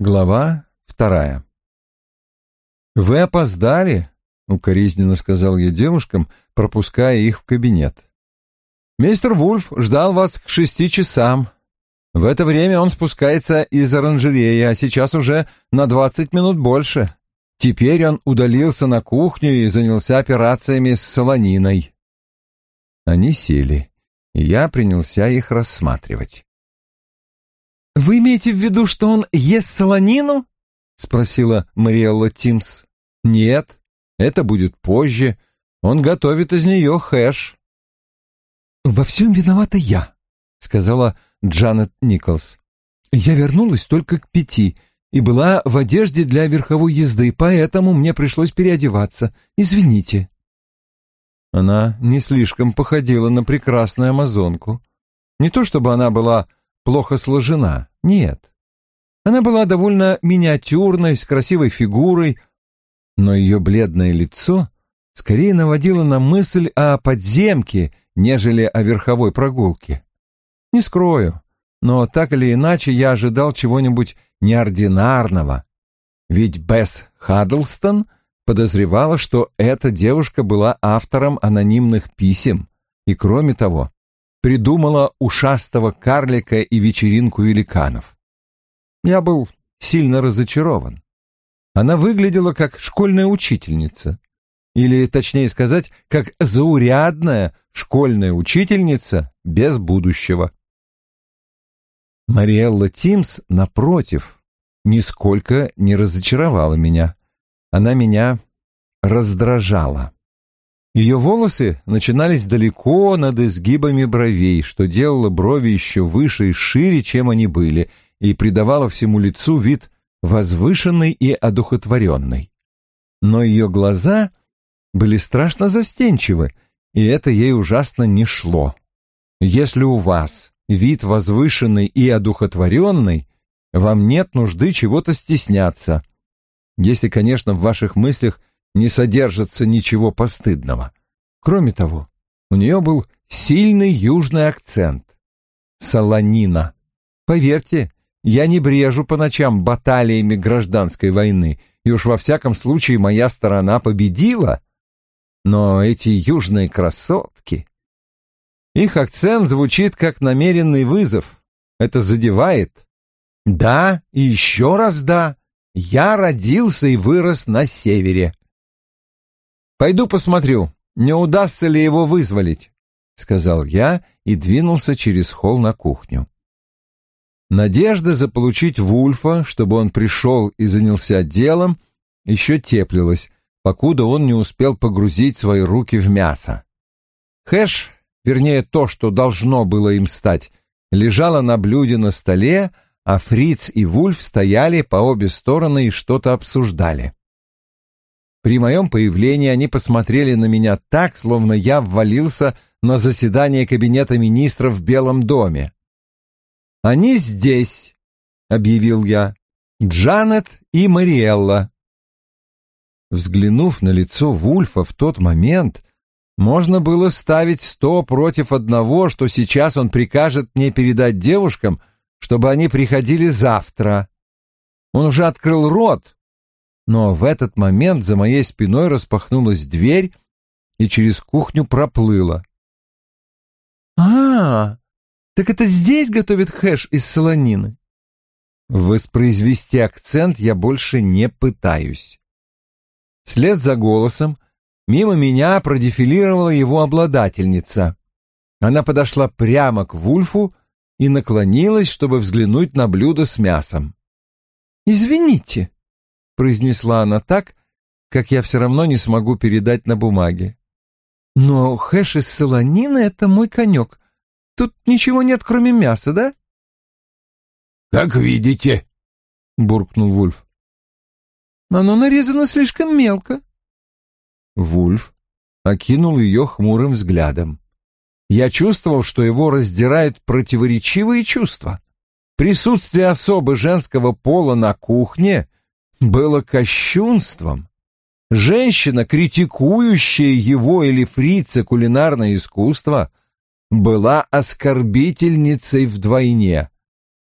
Глава вторая. «Вы опоздали», — укоризненно сказал я девушкам, пропуская их в кабинет. «Мистер Вульф ждал вас к шести часам. В это время он спускается из оранжереи, а сейчас уже на двадцать минут больше. Теперь он удалился на кухню и занялся операциями с солониной». Они сели, и я принялся их рассматривать. «Вы имеете в виду, что он ест солонину?» — спросила Мариэлла Тимс. «Нет, это будет позже. Он готовит из нее хэш». «Во всем виновата я», — сказала Джанет Николс. «Я вернулась только к пяти и была в одежде для верховой езды, поэтому мне пришлось переодеваться. Извините». Она не слишком походила на прекрасную амазонку. Не то чтобы она была плохо сложена. Нет. Она была довольно миниатюрной, с красивой фигурой, но ее бледное лицо скорее наводило на мысль о подземке, нежели о верховой прогулке. Не скрою, но так или иначе я ожидал чего-нибудь неординарного. Ведь Бесс Хаддлстон подозревала, что эта девушка была автором анонимных писем, и, кроме того, придумала ушастого карлика и вечеринку великанов. Я был сильно разочарован. Она выглядела как школьная учительница, или, точнее сказать, как заурядная школьная учительница без будущего. Мариэлла Тимс, напротив, нисколько не разочаровала меня. Она меня раздражала. Ее волосы начинались далеко над изгибами бровей, что делало брови еще выше и шире, чем они были, и придавало всему лицу вид возвышенный и одухотворенный. Но ее глаза были страшно застенчивы, и это ей ужасно не шло. Если у вас вид возвышенный и одухотворенный, вам нет нужды чего-то стесняться, если, конечно, в ваших мыслях – не содержится ничего постыдного. Кроме того, у нее был сильный южный акцент. Солонина. Поверьте, я не брежу по ночам баталиями гражданской войны, и уж во всяком случае моя сторона победила. Но эти южные красотки... Их акцент звучит как намеренный вызов. Это задевает. Да, и еще раз да. Я родился и вырос на севере. Пойду посмотрю, не удастся ли его вызволить, — сказал я и двинулся через холл на кухню. Надежда заполучить Вульфа, чтобы он пришел и занялся делом, еще теплилась, покуда он не успел погрузить свои руки в мясо. Хэш, вернее то, что должно было им стать, лежала на блюде на столе, а Фриц и Вульф стояли по обе стороны и что-то обсуждали. При моем появлении они посмотрели на меня так, словно я ввалился на заседание кабинета министров в Белом доме. «Они здесь», — объявил я, — «Джанет и Мариэлла». Взглянув на лицо Вульфа в тот момент, можно было ставить сто против одного, что сейчас он прикажет мне передать девушкам, чтобы они приходили завтра. Он уже открыл рот, но в этот момент за моей спиной распахнулась дверь и через кухню проплыла. «А, так это здесь готовят хэш из солонины?» Воспроизвести акцент я больше не пытаюсь. Вслед за голосом мимо меня продефилировала его обладательница. Она подошла прямо к Вульфу и наклонилась, чтобы взглянуть на блюдо с мясом. «Извините», — произнесла она так, как я все равно не смогу передать на бумаге. «Но хэш из солонины — это мой конек. Тут ничего нет, кроме мяса, да?» «Как видите», — буркнул Вульф. «Оно нарезано слишком мелко». Вульф окинул ее хмурым взглядом. Я чувствовал, что его раздирают противоречивые чувства. Присутствие особы женского пола на кухне было кощунством. Женщина, критикующая его или фрица кулинарное искусство, была оскорбительницей вдвойне.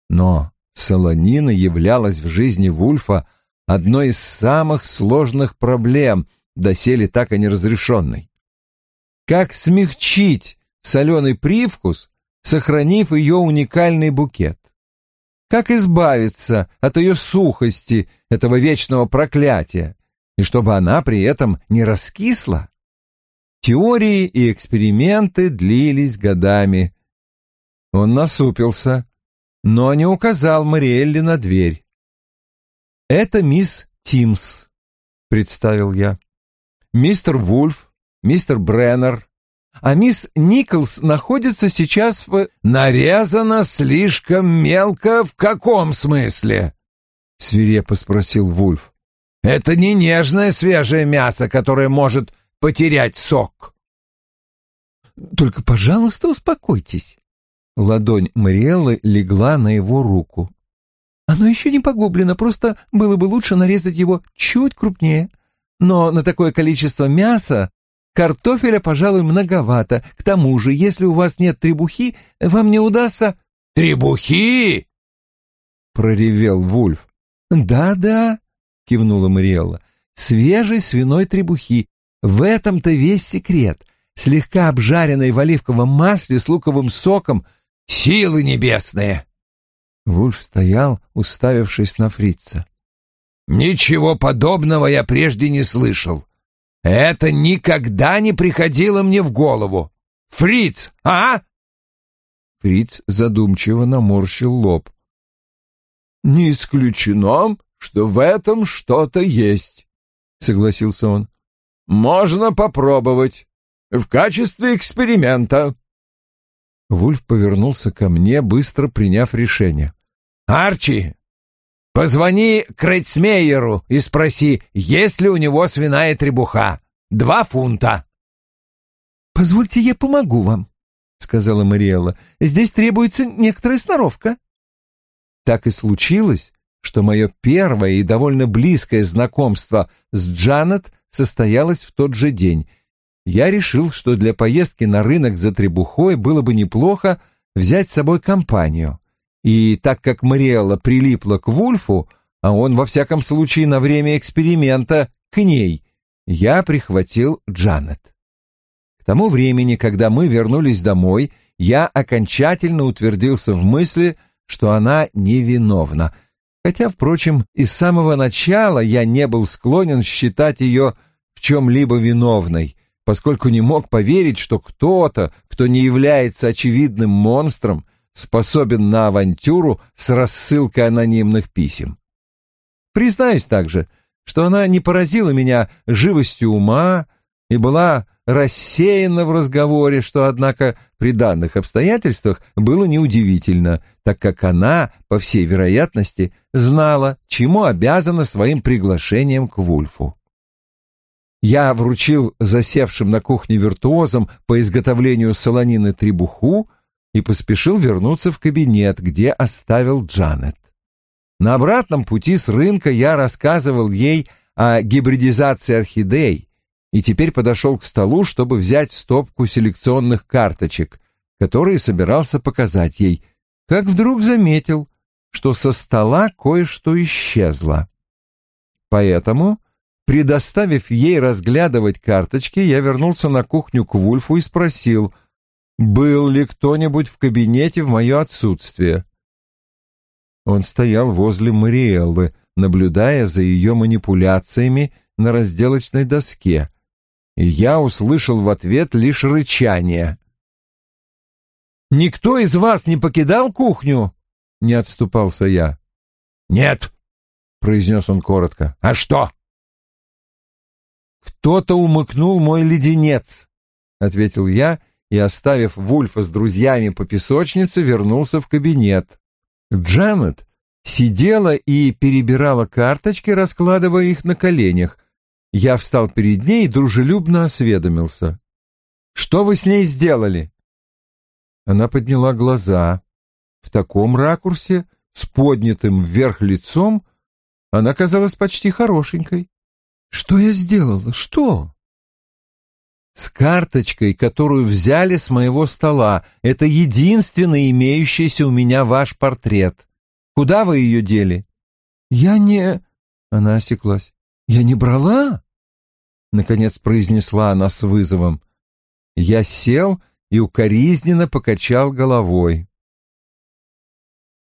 Но Солонина являлась в жизни Вульфа одной из самых сложных проблем, доселе так и неразрешенной. Как смягчить соленый привкус, сохранив ее уникальный букет? Как избавиться от ее сухости, этого вечного проклятия, и чтобы она при этом не раскисла? Теории и эксперименты длились годами. Он насупился, но не указал Мариэлли на дверь. «Это мисс Тимс», — представил я. «Мистер Вульф, мистер Бреннер, а мисс Николс находится сейчас в...» «Нарезано слишком мелко в каком смысле?» — свирепо спросил Вульф. «Это не нежное свежее мясо, которое может потерять сок». «Только, пожалуйста, успокойтесь». Ладонь Мариэллы легла на его руку. «Оно еще не погублено, просто было бы лучше нарезать его чуть крупнее. Но на такое количество мяса картофеля, пожалуй, многовато. К тому же, если у вас нет требухи, вам не удастся...» «Требухи!» — проревел Вульф. «Да-да», — кивнула Мариэлла, — «свежей свиной требухи. В этом-то весь секрет. Слегка обжаренной в оливковом масле с луковым соком. Силы небесные!» Вульф стоял, уставившись на фрица. «Ничего подобного я прежде не слышал. Это никогда не приходило мне в голову. Фриц, а?» Фриц задумчиво наморщил лоб. «Не исключено, что в этом что-то есть», — согласился он. «Можно попробовать. В качестве эксперимента». Вульф повернулся ко мне, быстро приняв решение. «Арчи, позвони Крейцмейеру и спроси, есть ли у него свиная требуха. Два фунта». «Позвольте, я помогу вам», — сказала Мариэлла. «Здесь требуется некоторая сноровка». Так и случилось, что мое первое и довольно близкое знакомство с Джанет состоялось в тот же день. Я решил, что для поездки на рынок за требухой было бы неплохо взять с собой компанию. И так как Мариэлла прилипла к Вульфу, а он, во всяком случае, на время эксперимента к ней, я прихватил Джанет. К тому времени, когда мы вернулись домой, я окончательно утвердился в мысли, что она невиновна — хотя, впрочем, и с самого начала я не был склонен считать ее в чем-либо виновной, поскольку не мог поверить, что кто-то, кто не является очевидным монстром, способен на авантюру с рассылкой анонимных писем. Признаюсь также, что она не поразила меня живостью ума и была рассеяна в разговоре, что, однако, при данных обстоятельствах было неудивительно, так как она, по всей вероятности, знала, чему обязана своим приглашением к Вульфу. Я вручил засевшим на кухне виртуозам по изготовлению солонины требуху и поспешил вернуться в кабинет, где оставил Джанет. На обратном пути с рынка я рассказывал ей о гибридизации орхидей, и теперь подошел к столу, чтобы взять стопку селекционных карточек, которые собирался показать ей, как вдруг заметил, что со стола кое-что исчезло. Поэтому, предоставив ей разглядывать карточки, я вернулся на кухню к Вульфу и спросил, был ли кто-нибудь в кабинете в мое отсутствие. Он стоял возле Мариэллы, наблюдая за ее манипуляциями на разделочной доске и я услышал в ответ лишь рычание. «Никто из вас не покидал кухню?» — не отступался я. «Нет», — произнес он коротко. «А что?» «Кто-то умыкнул мой леденец», — ответил я и, оставив Вульфа с друзьями по песочнице, вернулся в кабинет. Джанет сидела и перебирала карточки, раскладывая их на коленях, я встал перед ней и дружелюбно осведомился. «Что вы с ней сделали?» Она подняла глаза. В таком ракурсе, с поднятым вверх лицом, она казалась почти хорошенькой. «Что я сделала? Что?» «С карточкой, которую взяли с моего стола. Это единственный имеющийся у меня ваш портрет. Куда вы ее дели?» «Я не...» — она осеклась. «Я не брала?» Наконец произнесла она с вызовом. Я сел и укоризненно покачал головой.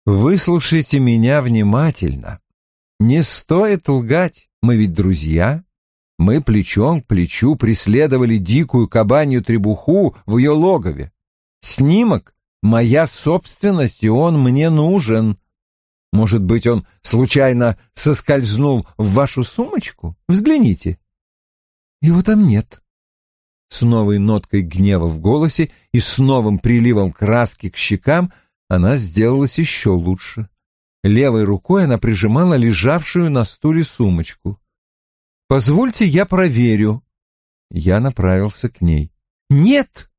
«Выслушайте меня внимательно. Не стоит лгать, мы ведь друзья. Мы плечом к плечу преследовали дикую кабанью требуху в ее логове. Снимок — моя собственность, и он мне нужен. Может быть, он случайно соскользнул в вашу сумочку? Взгляните. Его там нет. С новой ноткой гнева в голосе и с новым приливом краски к щекам она сделалась еще лучше. Левой рукой она прижимала лежавшую на стуле сумочку. Позвольте, я проверю. Я направился к ней. Нет!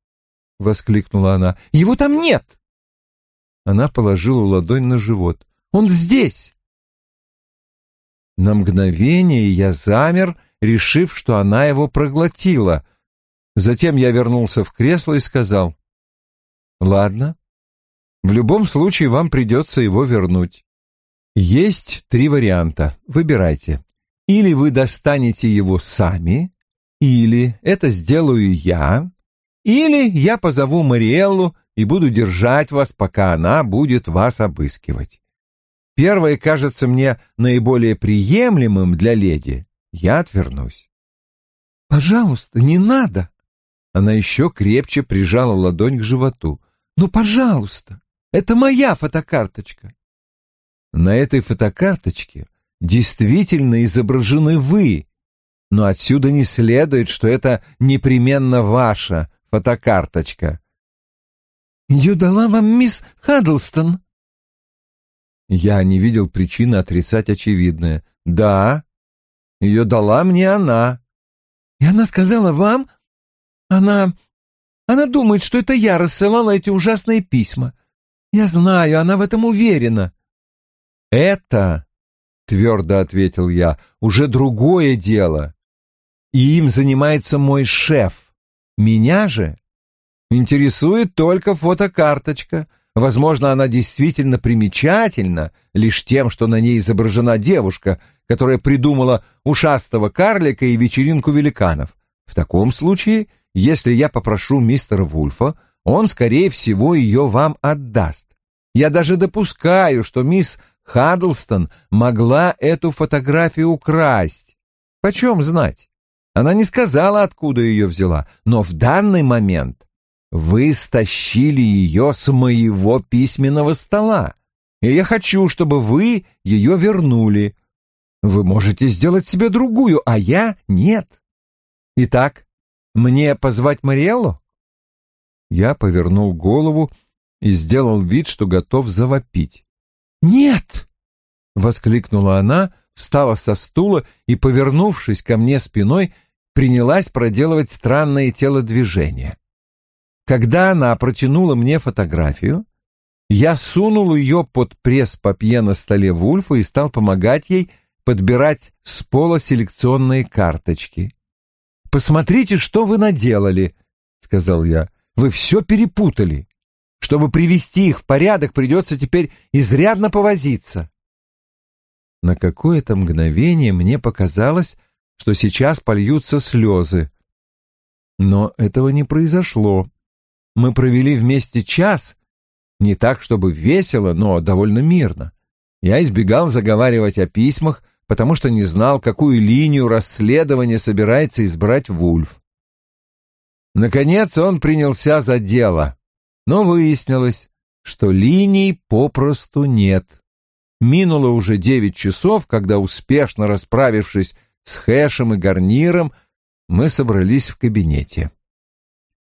воскликнула она. Его там нет. Она положила ладонь на живот. Он здесь. На мгновение я замер, решив, что она его проглотила. Затем я вернулся в кресло и сказал: "Ладно. В любом случае вам придется его вернуть. Есть три варианта. Выбирайте. Или вы достанете его сами, или это сделаю я, или я позову Мариэллу и буду держать вас, пока она будет вас обыскивать. Первое кажется мне наиболее приемлемым для леди. Я отвернусь. «Пожалуйста, не надо!» Она еще крепче прижала ладонь к животу. «Ну, пожалуйста, это моя фотокарточка!» На этой фотокарточке действительно изображены вы, но отсюда не следует, что это непременно ваша фотокарточка. Ее дала вам мисс Хаддлстон. Я не видел причины отрицать очевидное. Да, ее дала мне она. И она сказала вам? Она... Она думает, что это я рассылала эти ужасные письма. Я знаю, она в этом уверена. Это твердо ответил я, уже другое дело. И им занимается мой шеф. Меня же интересует только фотокарточка. Возможно, она действительно примечательна лишь тем, что на ней изображена девушка, которая придумала ушастого карлика и вечеринку великанов. В таком случае, если я попрошу мистера Вульфа, он, скорее всего, ее вам отдаст. Я даже допускаю, что мисс Хаддлстон могла эту фотографию украсть. Почем знать? Она не сказала, откуда ее взяла, но в данный момент вы стащили ее с моего письменного стола, и я хочу, чтобы вы ее вернули. Вы можете сделать себе другую, а я нет. Итак, мне позвать Мариэллу? Я повернул голову и сделал вид, что готов завопить. «Нет!» — воскликнула она, встала со стула и, повернувшись ко мне спиной, принялась проделывать странные телодвижения. Когда она протянула мне фотографию, я сунул ее под пресс-папье на столе Вульфа и стал помогать ей подбирать с пола селекционные карточки. «Посмотрите, что вы наделали», — сказал я. «Вы все перепутали. Чтобы привести их в порядок, придется теперь изрядно повозиться. На какое-то мгновение мне показалось, что сейчас польются слезы. Но этого не произошло. Мы провели вместе час, не так, чтобы весело, но довольно мирно. Я избегал заговаривать о письмах, потому что не знал, какую линию расследования собирается избрать Вульф. Наконец он принялся за дело но выяснилось, что линий попросту нет. Минуло уже девять часов, когда, успешно расправившись с хэшем и гарниром, мы собрались в кабинете.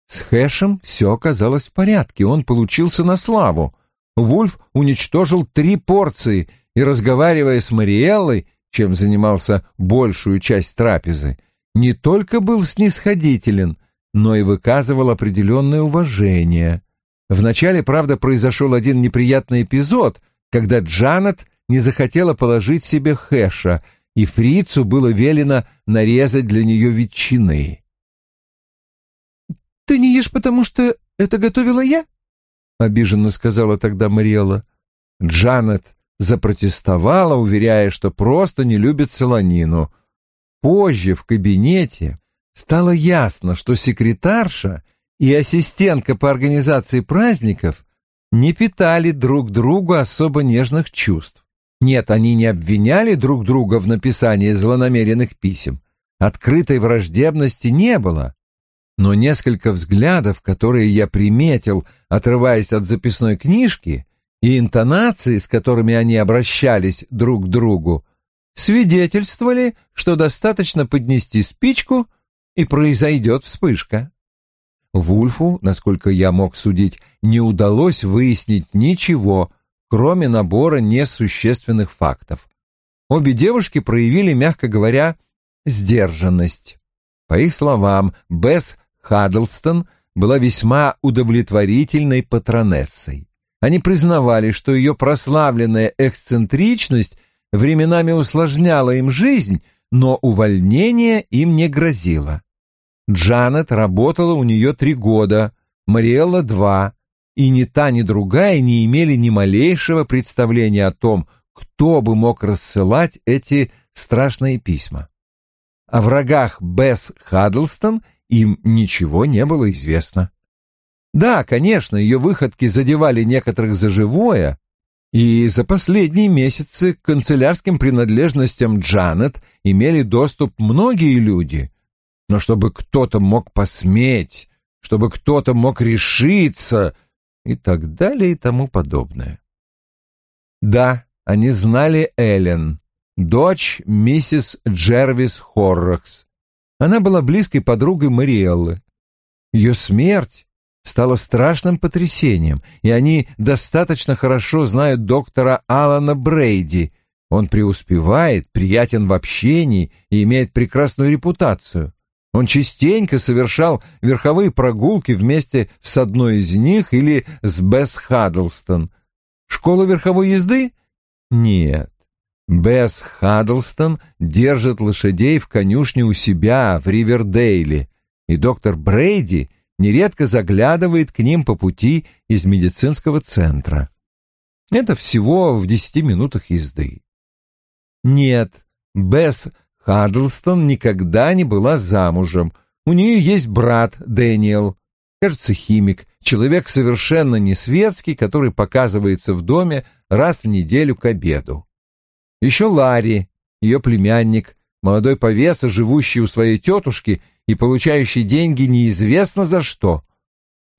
С хэшем все оказалось в порядке, он получился на славу. Вульф уничтожил три порции и, разговаривая с Мариэллой, чем занимался большую часть трапезы, не только был снисходителен, но и выказывал определенное уважение. Вначале, правда, произошел один неприятный эпизод, когда Джанет не захотела положить себе хэша, и фрицу было велено нарезать для нее ветчины. «Ты не ешь, потому что это готовила я?» — обиженно сказала тогда Мариэлла. Джанет запротестовала, уверяя, что просто не любит солонину. Позже в кабинете стало ясно, что секретарша и ассистентка по организации праздников не питали друг другу особо нежных чувств. Нет, они не обвиняли друг друга в написании злонамеренных писем. Открытой враждебности не было. Но несколько взглядов, которые я приметил, отрываясь от записной книжки, и интонации, с которыми они обращались друг к другу, свидетельствовали, что достаточно поднести спичку, и произойдет вспышка. Вульфу, насколько я мог судить, не удалось выяснить ничего, кроме набора несущественных фактов. Обе девушки проявили, мягко говоря, сдержанность. По их словам, Бесс Хаддлстон была весьма удовлетворительной патронессой. Они признавали, что ее прославленная эксцентричность временами усложняла им жизнь, но увольнение им не грозило. Джанет работала у нее три года, Мариэлла — два, и ни та, ни другая не имели ни малейшего представления о том, кто бы мог рассылать эти страшные письма. О врагах Бесс Хаддлстон им ничего не было известно. Да, конечно, ее выходки задевали некоторых за живое, и за последние месяцы к канцелярским принадлежностям Джанет имели доступ многие люди, но чтобы кто-то мог посметь, чтобы кто-то мог решиться и так далее и тому подобное. Да, они знали Эллен, дочь миссис Джервис Хоррокс. Она была близкой подругой Мариэллы. Ее смерть стала страшным потрясением, и они достаточно хорошо знают доктора Алана Брейди. Он преуспевает, приятен в общении и имеет прекрасную репутацию. Он частенько совершал верховые прогулки вместе с одной из них или с Бесс Хаддлстон. Школа верховой езды? Нет. Бесс Хаддлстон держит лошадей в конюшне у себя в Ривердейле, и доктор Брейди нередко заглядывает к ним по пути из медицинского центра. Это всего в десяти минутах езды. Нет, Бесс Хаддлстон никогда не была замужем. У нее есть брат Дэниел, кажется, химик, человек совершенно не светский, который показывается в доме раз в неделю к обеду. Еще Ларри, ее племянник, молодой повеса, живущий у своей тетушки и получающий деньги неизвестно за что.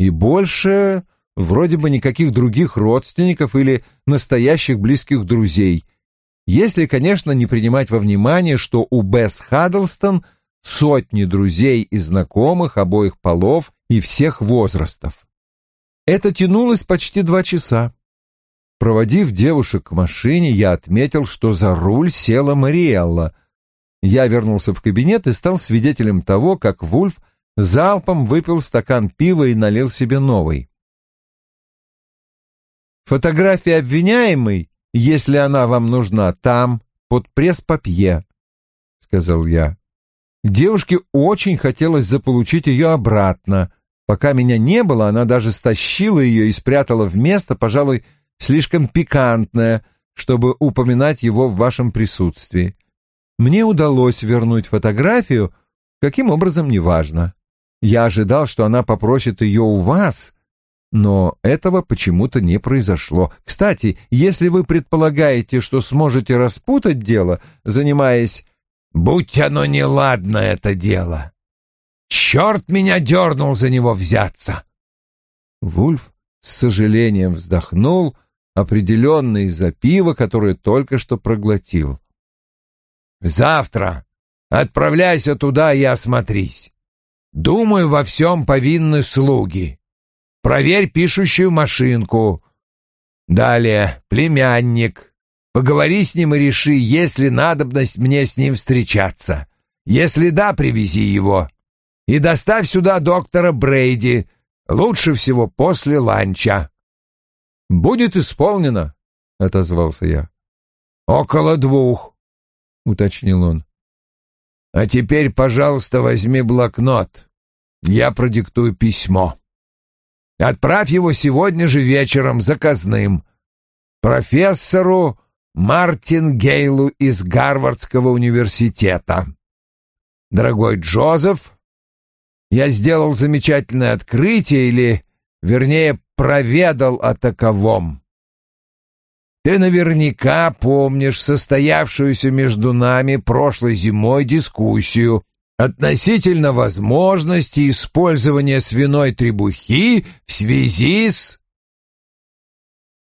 И больше вроде бы никаких других родственников или настоящих близких друзей – если, конечно, не принимать во внимание, что у Бесс Хаддлстон сотни друзей и знакомых обоих полов и всех возрастов. Это тянулось почти два часа. Проводив девушек к машине, я отметил, что за руль села Мариэлла. Я вернулся в кабинет и стал свидетелем того, как Вульф залпом выпил стакан пива и налил себе новый. Фотография обвиняемой если она вам нужна там, под пресс-папье», — сказал я. Девушке очень хотелось заполучить ее обратно. Пока меня не было, она даже стащила ее и спрятала в место, пожалуй, слишком пикантное, чтобы упоминать его в вашем присутствии. Мне удалось вернуть фотографию, каким образом, неважно. Я ожидал, что она попросит ее у вас, но этого почему-то не произошло. Кстати, если вы предполагаете, что сможете распутать дело, занимаясь... «Будь оно неладно, это дело! Черт меня дернул за него взяться!» Вульф с сожалением вздохнул, определенно из-за пива, которое только что проглотил. «Завтра отправляйся туда и осмотрись. Думаю, во всем повинны слуги. Проверь пишущую машинку. Далее, племянник. Поговори с ним и реши, есть ли надобность мне с ним встречаться. Если да, привези его. И доставь сюда доктора Брейди, лучше всего после ланча. «Будет исполнено», — отозвался я. «Около двух», — уточнил он. «А теперь, пожалуйста, возьми блокнот. Я продиктую письмо». Отправь его сегодня же вечером заказным. Профессору Мартин Гейлу из Гарвардского университета. Дорогой Джозеф, я сделал замечательное открытие, или, вернее, проведал о таковом. Ты наверняка помнишь состоявшуюся между нами прошлой зимой дискуссию относительно возможности использования свиной требухи в связи с...